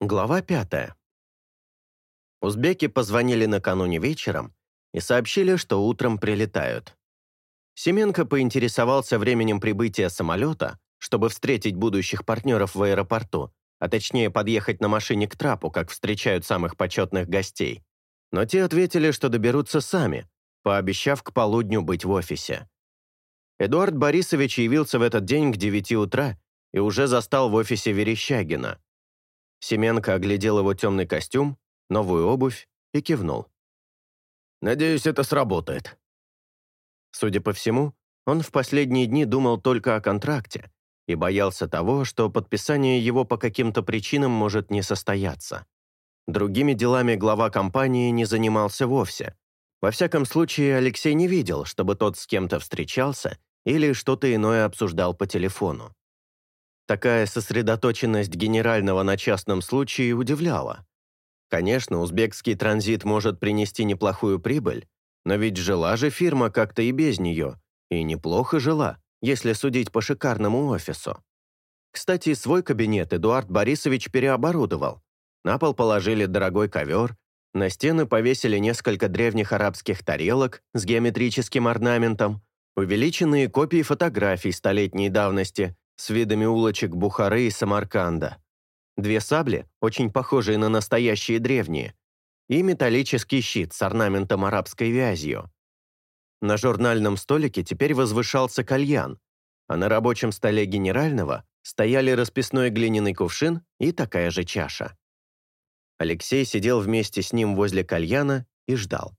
Глава пятая. Узбеки позвонили накануне вечером и сообщили, что утром прилетают. Семенко поинтересовался временем прибытия самолета, чтобы встретить будущих партнеров в аэропорту, а точнее подъехать на машине к трапу, как встречают самых почетных гостей. Но те ответили, что доберутся сами, пообещав к полудню быть в офисе. Эдуард Борисович явился в этот день к 9 утра и уже застал в офисе Верещагина – Семенко оглядел его темный костюм, новую обувь и кивнул. «Надеюсь, это сработает». Судя по всему, он в последние дни думал только о контракте и боялся того, что подписание его по каким-то причинам может не состояться. Другими делами глава компании не занимался вовсе. Во всяком случае, Алексей не видел, чтобы тот с кем-то встречался или что-то иное обсуждал по телефону. Такая сосредоточенность генерального на частном случае удивляла. Конечно, узбекский транзит может принести неплохую прибыль, но ведь жила же фирма как-то и без нее, и неплохо жила, если судить по шикарному офису. Кстати, свой кабинет Эдуард Борисович переоборудовал. На пол положили дорогой ковер, на стены повесили несколько древних арабских тарелок с геометрическим орнаментом, увеличенные копии фотографий столетней давности с видами улочек Бухары и Самарканда. Две сабли, очень похожие на настоящие древние, и металлический щит с орнаментом арабской вязью. На журнальном столике теперь возвышался кальян, а на рабочем столе генерального стояли расписной глиняный кувшин и такая же чаша. Алексей сидел вместе с ним возле кальяна и ждал.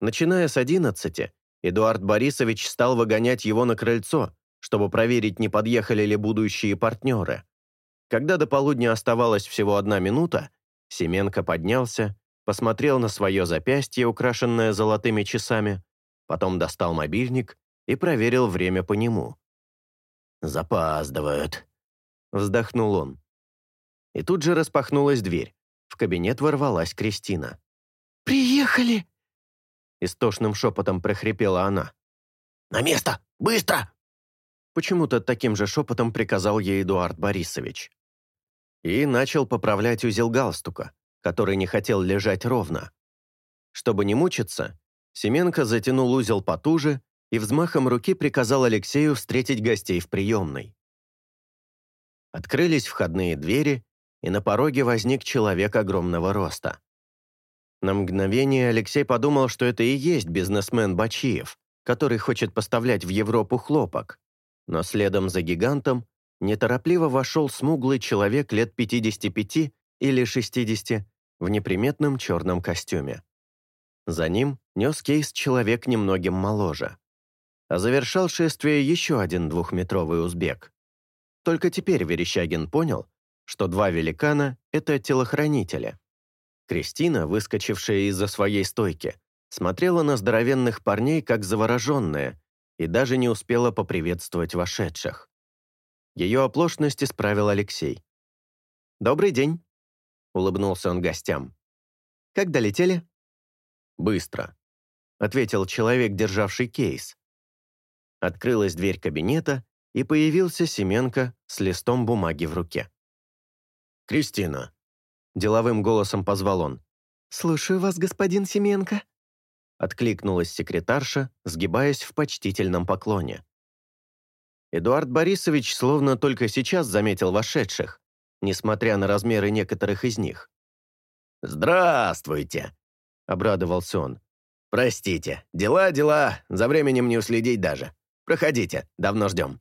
Начиная с одиннадцати, Эдуард Борисович стал выгонять его на крыльцо, чтобы проверить, не подъехали ли будущие партнеры. Когда до полудня оставалась всего одна минута, Семенко поднялся, посмотрел на свое запястье, украшенное золотыми часами, потом достал мобильник и проверил время по нему. «Запаздывают», — вздохнул он. И тут же распахнулась дверь. В кабинет ворвалась Кристина. «Приехали!» Истошным шепотом прохрипела она. «На место! Быстро!» Почему-то таким же шепотом приказал ей Эдуард Борисович. И начал поправлять узел галстука, который не хотел лежать ровно. Чтобы не мучиться, Семенко затянул узел потуже и взмахом руки приказал Алексею встретить гостей в приемной. Открылись входные двери, и на пороге возник человек огромного роста. На мгновение Алексей подумал, что это и есть бизнесмен Бачиев, который хочет поставлять в Европу хлопок. Но следом за гигантом неторопливо вошел смуглый человек лет 55 или 60 в неприметном черном костюме. За ним нес кейс человек немногим моложе. А завершал шествие еще один двухметровый узбек. Только теперь Верещагин понял, что два великана — это телохранители. Кристина, выскочившая из-за своей стойки, смотрела на здоровенных парней как завороженная и даже не успела поприветствовать вошедших. Ее оплошность исправил Алексей. «Добрый день», — улыбнулся он гостям. «Как долетели?» «Быстро», — ответил человек, державший кейс. Открылась дверь кабинета, и появился Семенко с листом бумаги в руке. «Кристина», — деловым голосом позвал он. «Слушаю вас, господин Семенко», откликнулась секретарша, сгибаясь в почтительном поклоне. Эдуард Борисович словно только сейчас заметил вошедших, несмотря на размеры некоторых из них. «Здравствуйте!» — обрадовался он. «Простите, дела, дела, за временем не уследить даже. Проходите, давно ждем».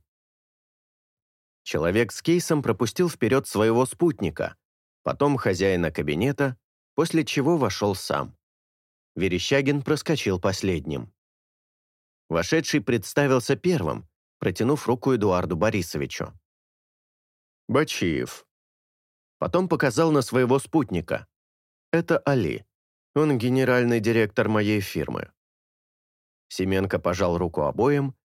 Человек с кейсом пропустил вперед своего спутника, потом хозяина кабинета, после чего вошел сам. Верещагин проскочил последним. Вошедший представился первым, протянув руку Эдуарду Борисовичу. «Бачиев». Потом показал на своего спутника. «Это Али. Он генеральный директор моей фирмы». Семенко пожал руку обоим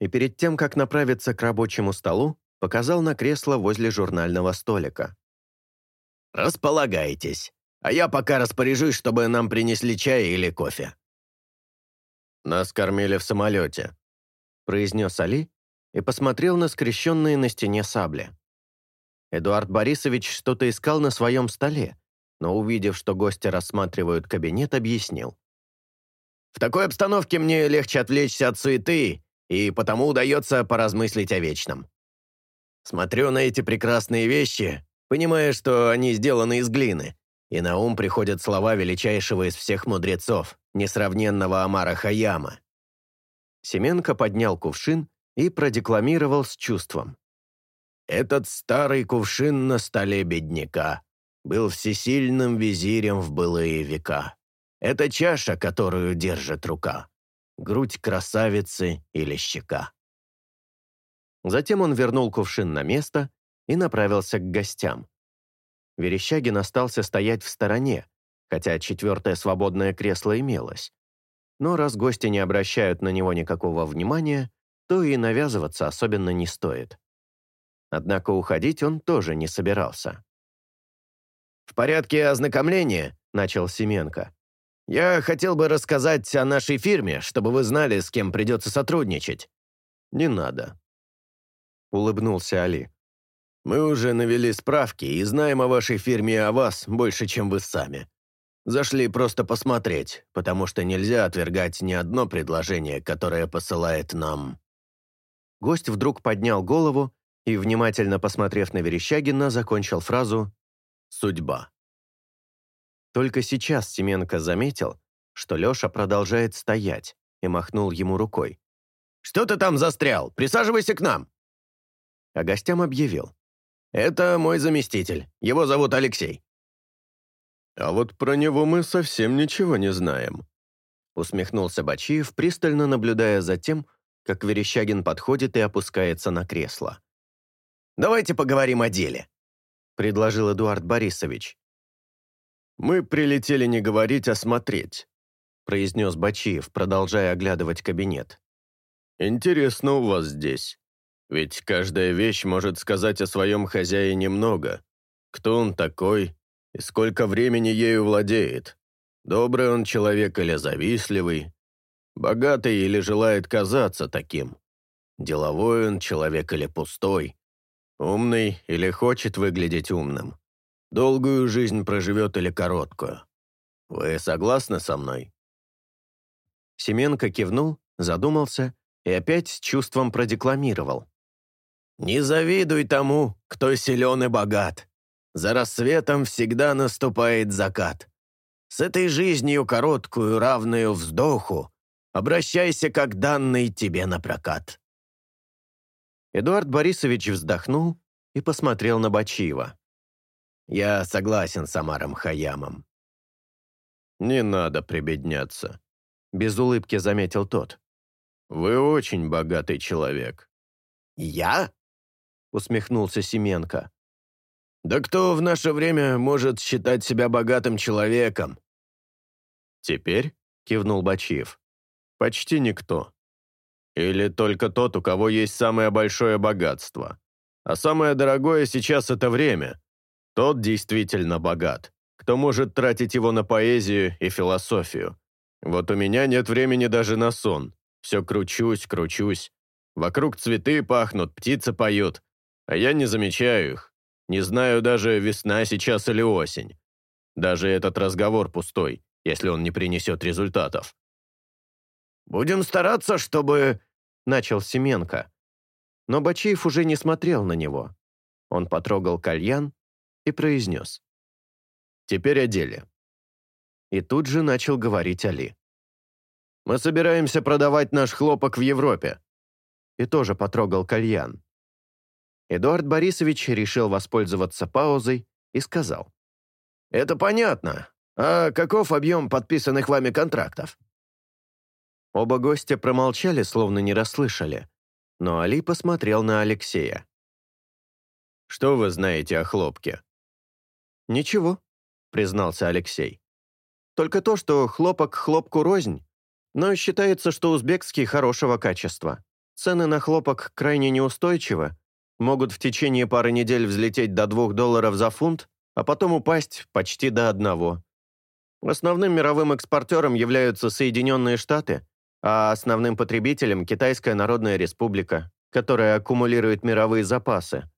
и перед тем, как направиться к рабочему столу, показал на кресло возле журнального столика. «Располагайтесь» а я пока распоряжусь, чтобы нам принесли чай или кофе». «Нас кормили в самолете», — произнес Али и посмотрел на скрещенные на стене сабли. Эдуард Борисович что-то искал на своем столе, но, увидев, что гости рассматривают кабинет, объяснил. «В такой обстановке мне легче отвлечься от суеты, и потому удается поразмыслить о вечном. Смотрю на эти прекрасные вещи, понимая, что они сделаны из глины, и на ум приходят слова величайшего из всех мудрецов, несравненного Амара Хаяма. Семенко поднял кувшин и продекламировал с чувством. «Этот старый кувшин на столе бедняка был всесильным визирем в былые века. Это чаша, которую держит рука, грудь красавицы или щека». Затем он вернул кувшин на место и направился к гостям. Верещагин остался стоять в стороне, хотя четвертое свободное кресло имелось. Но раз гости не обращают на него никакого внимания, то и навязываться особенно не стоит. Однако уходить он тоже не собирался. «В порядке ознакомления», — начал Семенко. «Я хотел бы рассказать о нашей фирме, чтобы вы знали, с кем придется сотрудничать». «Не надо», — улыбнулся Али. Мы уже навели справки и знаем о вашей фирме и о вас больше, чем вы сами. Зашли просто посмотреть, потому что нельзя отвергать ни одно предложение, которое посылает нам». Гость вдруг поднял голову и, внимательно посмотрев на Верещагина, закончил фразу «Судьба». Только сейчас Семенко заметил, что Леша продолжает стоять, и махнул ему рукой. «Что ты там застрял? Присаживайся к нам!» А гостям объявил. Это мой заместитель. Его зовут Алексей». «А вот про него мы совсем ничего не знаем», усмехнулся Бачиев, пристально наблюдая за тем, как Верещагин подходит и опускается на кресло. «Давайте поговорим о деле», — предложил Эдуард Борисович. «Мы прилетели не говорить, а смотреть», — произнес Бачиев, продолжая оглядывать кабинет. «Интересно у вас здесь. Ведь каждая вещь может сказать о своем хозяине много. Кто он такой и сколько времени ею владеет? Добрый он человек или завистливый? Богатый или желает казаться таким? Деловой он человек или пустой? Умный или хочет выглядеть умным? Долгую жизнь проживет или короткую? Вы согласны со мной?» Семенко кивнул, задумался и опять с чувством продекламировал. Не завидуй тому, кто силен и богат. За рассветом всегда наступает закат. С этой жизнью короткую, равную вздоху, обращайся как данный тебе на прокат. Эдуард Борисович вздохнул и посмотрел на Бачиева. «Я согласен с Амаром Хаямом». «Не надо прибедняться», — без улыбки заметил тот. «Вы очень богатый человек». «Я?» усмехнулся Семенко. «Да кто в наше время может считать себя богатым человеком?» «Теперь?» — кивнул Бачиев. «Почти никто. Или только тот, у кого есть самое большое богатство. А самое дорогое сейчас — это время. Тот действительно богат, кто может тратить его на поэзию и философию. Вот у меня нет времени даже на сон. Все кручусь, кручусь. Вокруг цветы пахнут, птицы поют. А я не замечаю их. Не знаю даже, весна сейчас или осень. Даже этот разговор пустой, если он не принесет результатов. «Будем стараться, чтобы...» — начал Семенко. Но Бачеев уже не смотрел на него. Он потрогал кальян и произнес. «Теперь о деле». И тут же начал говорить Али. «Мы собираемся продавать наш хлопок в Европе». И тоже потрогал кальян. Эдуард Борисович решил воспользоваться паузой и сказал. «Это понятно. А каков объем подписанных вами контрактов?» Оба гостя промолчали, словно не расслышали, но Али посмотрел на Алексея. «Что вы знаете о хлопке?» «Ничего», — признался Алексей. «Только то, что хлопок хлопку рознь, но считается, что узбекский хорошего качества. Цены на хлопок крайне неустойчивы, могут в течение пары недель взлететь до 2 долларов за фунт, а потом упасть почти до одного. Основным мировым экспортером являются Соединенные Штаты, а основным потребителем – Китайская Народная Республика, которая аккумулирует мировые запасы.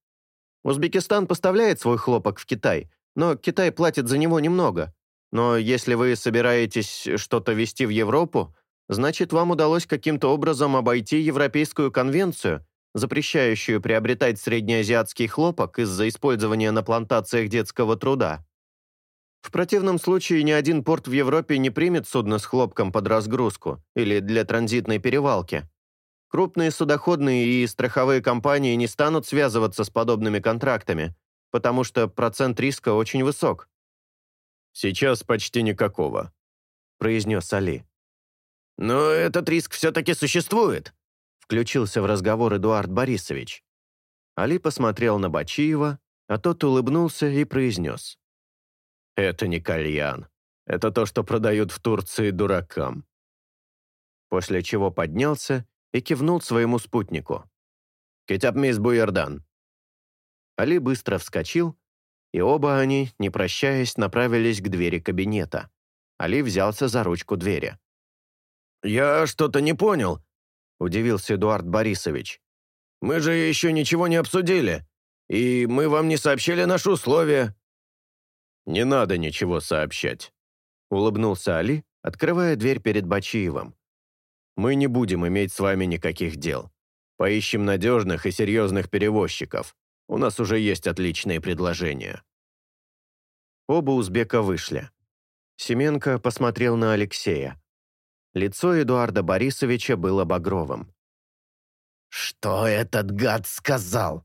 Узбекистан поставляет свой хлопок в Китай, но Китай платит за него немного. Но если вы собираетесь что-то везти в Европу, значит, вам удалось каким-то образом обойти Европейскую конвенцию – запрещающую приобретать среднеазиатский хлопок из-за использования на плантациях детского труда. В противном случае ни один порт в Европе не примет судно с хлопком под разгрузку или для транзитной перевалки. Крупные судоходные и страховые компании не станут связываться с подобными контрактами, потому что процент риска очень высок. «Сейчас почти никакого», — произнес Али. «Но этот риск все-таки существует», включился в разговор Эдуард Борисович. Али посмотрел на Бачиева, а тот улыбнулся и произнес. «Это не кальян. Это то, что продают в Турции дуракам». После чего поднялся и кивнул своему спутнику. «Кетяпмис Буердан». Али быстро вскочил, и оба они, не прощаясь, направились к двери кабинета. Али взялся за ручку двери. «Я что-то не понял. — удивился Эдуард Борисович. «Мы же еще ничего не обсудили, и мы вам не сообщили наши условия». «Не надо ничего сообщать», — улыбнулся Али, открывая дверь перед Бачиевым. «Мы не будем иметь с вами никаких дел. Поищем надежных и серьезных перевозчиков. У нас уже есть отличные предложения». Оба узбека вышли. Семенко посмотрел на Алексея, Лицо Эдуарда Борисовича было багровым. «Что этот гад сказал?»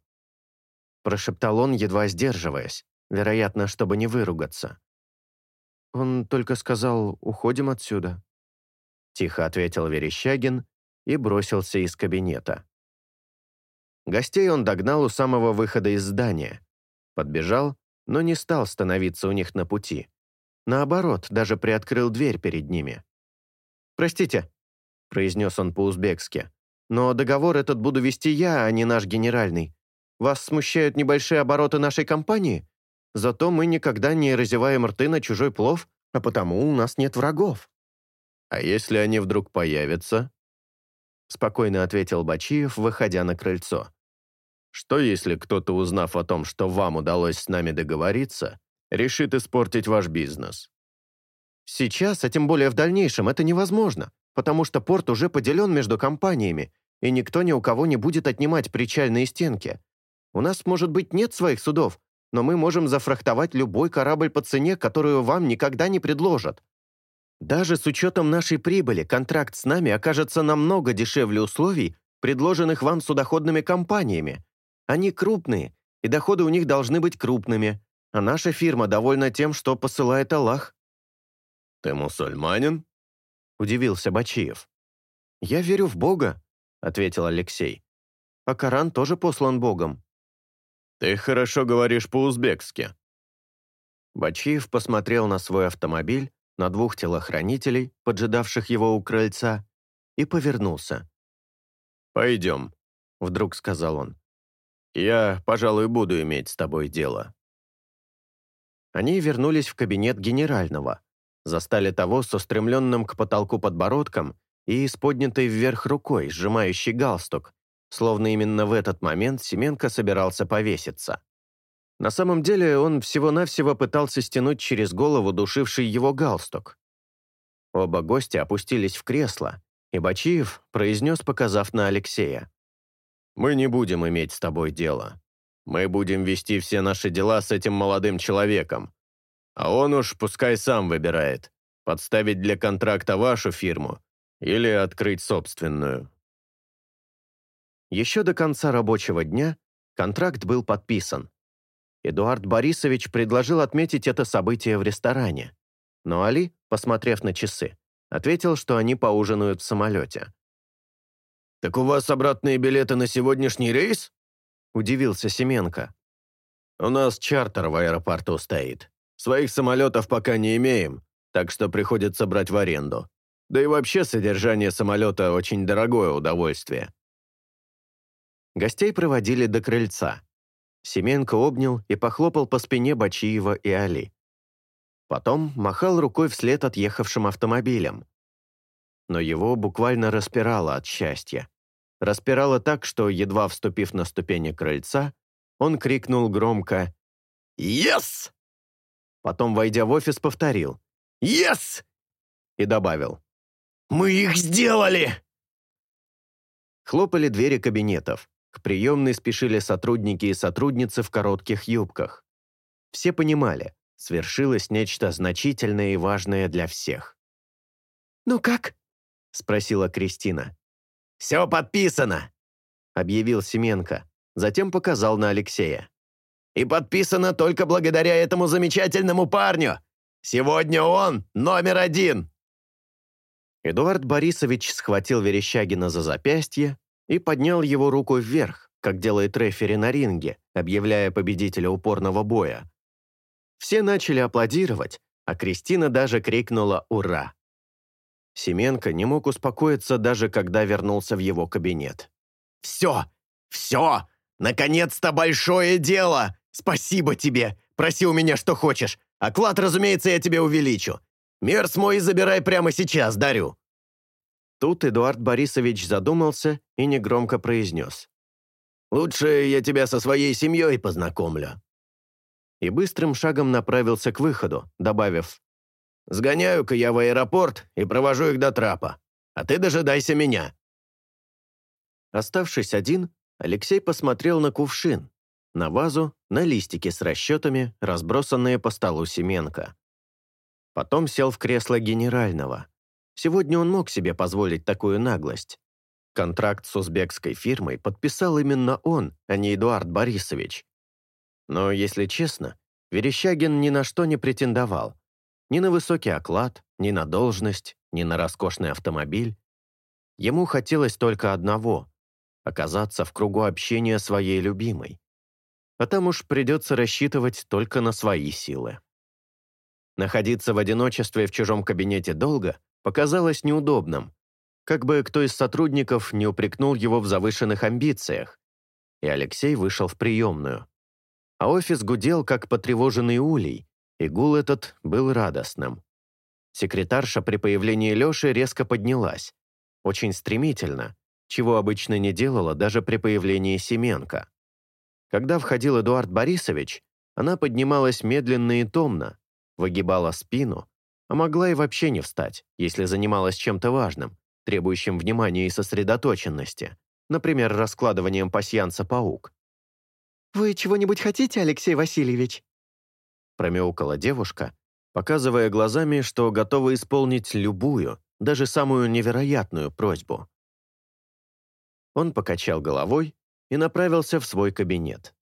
Прошептал он, едва сдерживаясь, вероятно, чтобы не выругаться. «Он только сказал, уходим отсюда», — тихо ответил Верещагин и бросился из кабинета. Гостей он догнал у самого выхода из здания. Подбежал, но не стал становиться у них на пути. Наоборот, даже приоткрыл дверь перед ними. «Простите», — произнес он по-узбекски, «но договор этот буду вести я, а не наш генеральный. Вас смущают небольшие обороты нашей компании? Зато мы никогда не разеваем рты на чужой плов, а потому у нас нет врагов». «А если они вдруг появятся?» Спокойно ответил Бачиев, выходя на крыльцо. «Что если кто-то, узнав о том, что вам удалось с нами договориться, решит испортить ваш бизнес? Сейчас, а тем более в дальнейшем, это невозможно, потому что порт уже поделен между компаниями, и никто ни у кого не будет отнимать причальные стенки. У нас, может быть, нет своих судов, но мы можем зафрахтовать любой корабль по цене, которую вам никогда не предложат. Даже с учетом нашей прибыли контракт с нами окажется намного дешевле условий, предложенных вам судоходными компаниями. Они крупные, и доходы у них должны быть крупными, а наша фирма довольна тем, что посылает Аллах. «Ты мусульманин?» — удивился Бачиев. «Я верю в Бога», — ответил Алексей. «А Коран тоже послан Богом». «Ты хорошо говоришь по-узбекски». Бачиев посмотрел на свой автомобиль, на двух телохранителей, поджидавших его у крыльца, и повернулся. «Пойдем», — вдруг сказал он. «Я, пожалуй, буду иметь с тобой дело». Они вернулись в кабинет генерального, застали того с устремленным к потолку подбородком и с поднятой вверх рукой, сжимающей галстук, словно именно в этот момент Семенко собирался повеситься. На самом деле он всего-навсего пытался стянуть через голову душивший его галстук. Оба гостя опустились в кресло, и Бачиев произнес, показав на Алексея. «Мы не будем иметь с тобой дело. Мы будем вести все наши дела с этим молодым человеком, а он уж пускай сам выбирает, подставить для контракта вашу фирму или открыть собственную. Еще до конца рабочего дня контракт был подписан. Эдуард Борисович предложил отметить это событие в ресторане. Но Али, посмотрев на часы, ответил, что они поужинают в самолете. «Так у вас обратные билеты на сегодняшний рейс?» – удивился Семенко. «У нас чартер в аэропорту стоит», Своих самолетов пока не имеем, так что приходится брать в аренду. Да и вообще содержание самолета очень дорогое удовольствие. Гостей проводили до крыльца. Семенко обнял и похлопал по спине Бачиева и Али. Потом махал рукой вслед отъехавшим автомобилям. Но его буквально распирало от счастья. Распирало так, что, едва вступив на ступени крыльца, он крикнул громко «Ес!» Потом, войдя в офис, повторил «Yes!» и добавил «Мы их сделали!» Хлопали двери кабинетов. К приемной спешили сотрудники и сотрудницы в коротких юбках. Все понимали, свершилось нечто значительное и важное для всех. «Ну как?» – спросила Кристина. «Все подписано!» – объявил Семенко. Затем показал на Алексея и подписано только благодаря этому замечательному парню. Сегодня он номер один!» Эдуард Борисович схватил Верещагина за запястье и поднял его руку вверх, как делает рефери на ринге, объявляя победителя упорного боя. Все начали аплодировать, а Кристина даже крикнула «Ура!». Семенко не мог успокоиться, даже когда вернулся в его кабинет. «Все! Все! Наконец-то большое дело! Спасибо тебе! Проси у меня, что хочешь. Оклад, разумеется, я тебе увеличу. Мерс мой забирай прямо сейчас, дарю». Тут Эдуард Борисович задумался и негромко произнес. «Лучше я тебя со своей семьей познакомлю». И быстрым шагом направился к выходу, добавив. «Сгоняю-ка я в аэропорт и провожу их до трапа. А ты дожидайся меня». Оставшись один, Алексей посмотрел на кувшин, на вазу, на листики с расчетами, разбросанные по столу Семенко. Потом сел в кресло генерального. Сегодня он мог себе позволить такую наглость. Контракт с узбекской фирмой подписал именно он, а не Эдуард Борисович. Но, если честно, Верещагин ни на что не претендовал. Ни на высокий оклад, ни на должность, ни на роскошный автомобиль. Ему хотелось только одного — оказаться в кругу общения своей любимой. А там уж придется рассчитывать только на свои силы. Находиться в одиночестве в чужом кабинете долго показалось неудобным, как бы кто из сотрудников не упрекнул его в завышенных амбициях, и Алексей вышел в приемную. А офис гудел, как потревоженный улей, и гул этот был радостным. Секретарша при появлении Лёши резко поднялась. Очень стремительно, чего обычно не делала даже при появлении Семенко. Когда входил Эдуард Борисович, она поднималась медленно и томно, выгибала спину, а могла и вообще не встать, если занималась чем-то важным, требующим внимания и сосредоточенности, например, раскладыванием пасьянца паук. «Вы чего-нибудь хотите, Алексей Васильевич?» Промяукала девушка, показывая глазами, что готова исполнить любую, даже самую невероятную просьбу. Он покачал головой, и направился в свой кабинет.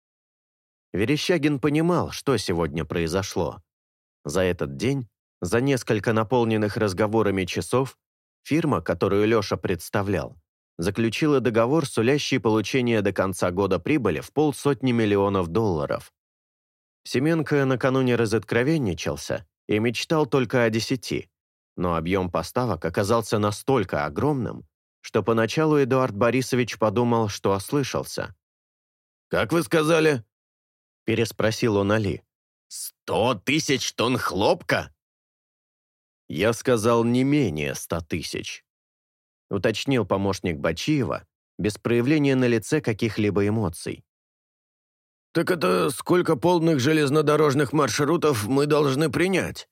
Верещагин понимал, что сегодня произошло. За этот день, за несколько наполненных разговорами часов, фирма, которую Леша представлял, заключила договор, сулящий получение до конца года прибыли в полсотни миллионов долларов. Семенко накануне разоткровенничался и мечтал только о десяти, но объем поставок оказался настолько огромным, что поначалу Эдуард Борисович подумал, что ослышался. «Как вы сказали?» – переспросил он Али. «Сто тысяч тонн хлопка?» «Я сказал не менее ста тысяч», – уточнил помощник Бачиева, без проявления на лице каких-либо эмоций. «Так это сколько полных железнодорожных маршрутов мы должны принять?»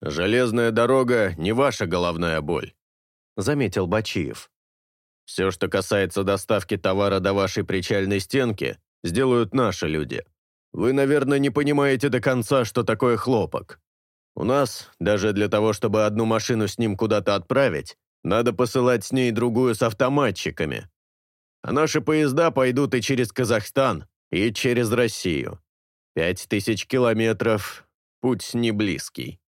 «Железная дорога – не ваша головная боль заметил Бачиев. «Все, что касается доставки товара до вашей причальной стенки, сделают наши люди. Вы, наверное, не понимаете до конца, что такое хлопок. У нас, даже для того, чтобы одну машину с ним куда-то отправить, надо посылать с ней другую с автоматчиками. А наши поезда пойдут и через Казахстан, и через Россию. Пять тысяч километров, путь не близкий.